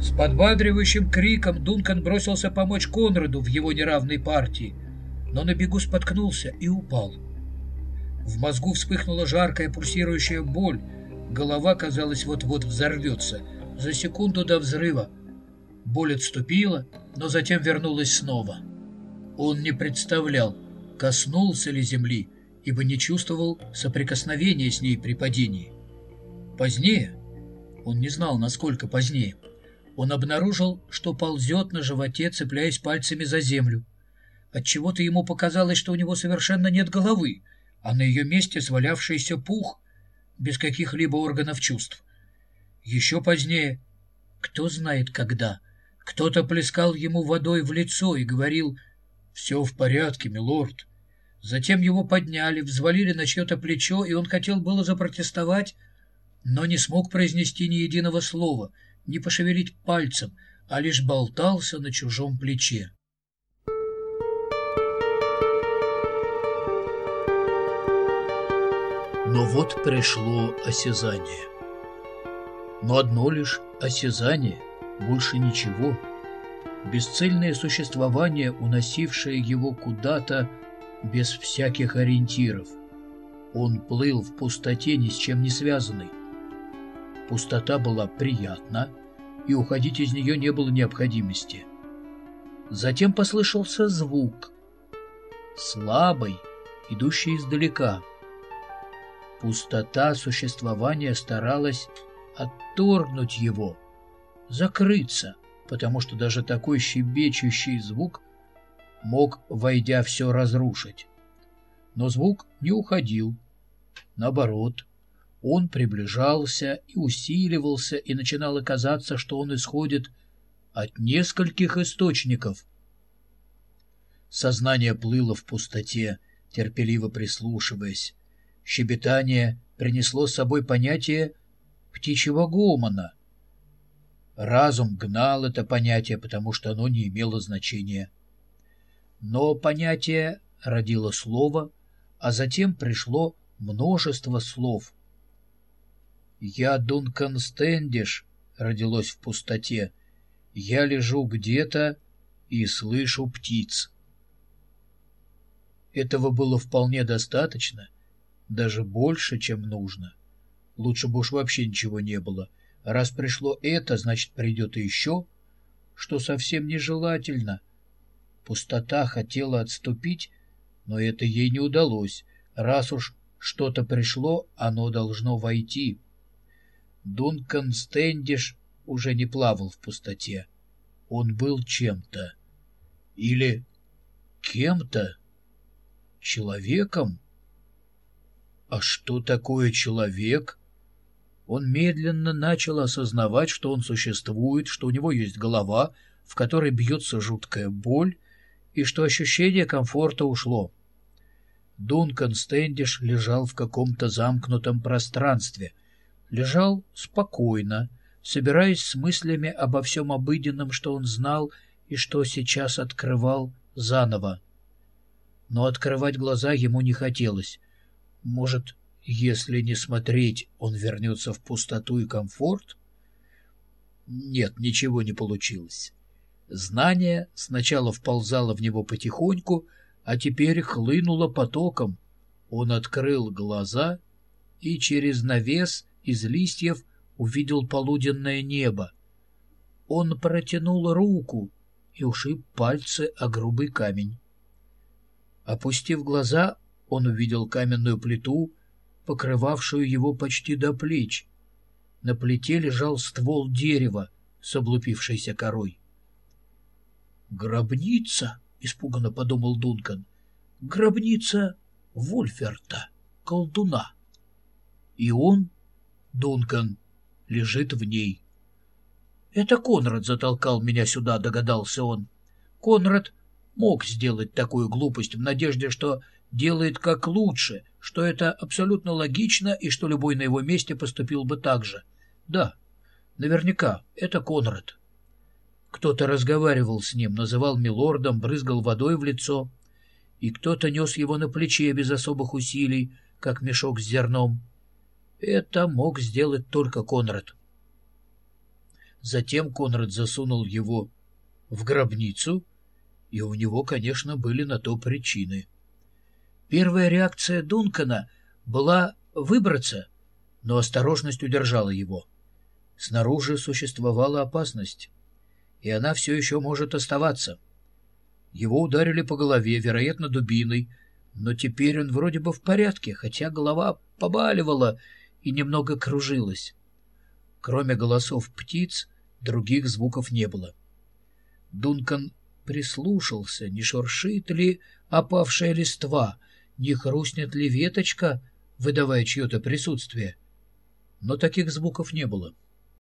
С подбадривающим криком Дункан бросился помочь Конраду в его неравной партии, но на бегу споткнулся и упал. В мозгу вспыхнула жаркая пульсирующая боль, голова, казалось, вот-вот взорвется. За секунду до взрыва боль отступила, но затем вернулась снова. Он не представлял, коснулся ли земли, ибо не чувствовал соприкосновения с ней при падении. Позднее, он не знал, насколько позднее, он обнаружил, что ползет на животе, цепляясь пальцами за землю. Отчего-то ему показалось, что у него совершенно нет головы, а на ее месте свалявшийся пух без каких-либо органов чувств. Еще позднее, кто знает когда, кто-то плескал ему водой в лицо и говорил «Все в порядке, милорд». Затем его подняли, взвалили на чье-то плечо, и он хотел было запротестовать, но не смог произнести ни единого слова, не пошевелить пальцем, а лишь болтался на чужом плече. Но вот пришло осязание. Но одно лишь осязание, больше ничего. Бесцельное существование, уносившее его куда-то без всяких ориентиров. Он плыл в пустоте, ни с чем не связанный. Пустота была приятна, и уходить из нее не было необходимости. Затем послышался звук, слабый, идущий издалека. Пустота существования старалась отторгнуть его, закрыться, потому что даже такой щебечущий звук мог, войдя, все разрушить. Но звук не уходил. Наоборот, он приближался и усиливался, и начинало казаться, что он исходит от нескольких источников. Сознание плыло в пустоте, терпеливо прислушиваясь. Щебетание принесло с собой понятие птичьего гомона. Разум гнал это понятие, потому что оно не имело значения. Но понятие родило слово, а затем пришло множество слов — «Я Дункан Стэндиш», родилось в пустоте. «Я лежу где-то и слышу птиц». Этого было вполне достаточно, даже больше, чем нужно. Лучше бы уж вообще ничего не было. Раз пришло это, значит, придет и еще, что совсем нежелательно. Пустота хотела отступить, но это ей не удалось. Раз уж что-то пришло, оно должно войти. Дункан Стэндиш уже не плавал в пустоте. Он был чем-то. Или кем-то. Человеком. А что такое человек? Он медленно начал осознавать, что он существует, что у него есть голова, в которой бьется жуткая боль, и что ощущение комфорта ушло. Дункан Стэндиш лежал в каком-то замкнутом пространстве, лежал спокойно, собираясь с мыслями обо всем обыденном, что он знал и что сейчас открывал заново. Но открывать глаза ему не хотелось. Может, если не смотреть, он вернется в пустоту и комфорт? Нет, ничего не получилось. Знание сначала вползало в него потихоньку, а теперь хлынуло потоком. Он открыл глаза и через навес из листьев увидел полуденное небо. Он протянул руку и ушиб пальцы о грубый камень. Опустив глаза, он увидел каменную плиту, покрывавшую его почти до плеч. На плите лежал ствол дерева с облупившейся корой. «Гробница!» — испуганно подумал Дункан. «Гробница Вольферта, колдуна!» И он Дункан лежит в ней. «Это Конрад затолкал меня сюда», — догадался он. Конрад мог сделать такую глупость в надежде, что делает как лучше, что это абсолютно логично и что любой на его месте поступил бы так же. Да, наверняка, это Конрад. Кто-то разговаривал с ним, называл милордом, брызгал водой в лицо, и кто-то нес его на плече без особых усилий, как мешок с зерном. Это мог сделать только Конрад. Затем Конрад засунул его в гробницу, и у него, конечно, были на то причины. Первая реакция Дункана была выбраться, но осторожность удержала его. Снаружи существовала опасность, и она все еще может оставаться. Его ударили по голове, вероятно, дубиной, но теперь он вроде бы в порядке, хотя голова побаливала и немного кружилась. Кроме голосов птиц, других звуков не было. Дункан прислушался, не шуршит ли опавшая листва, не хрустнет ли веточка, выдавая чье-то присутствие. Но таких звуков не было. —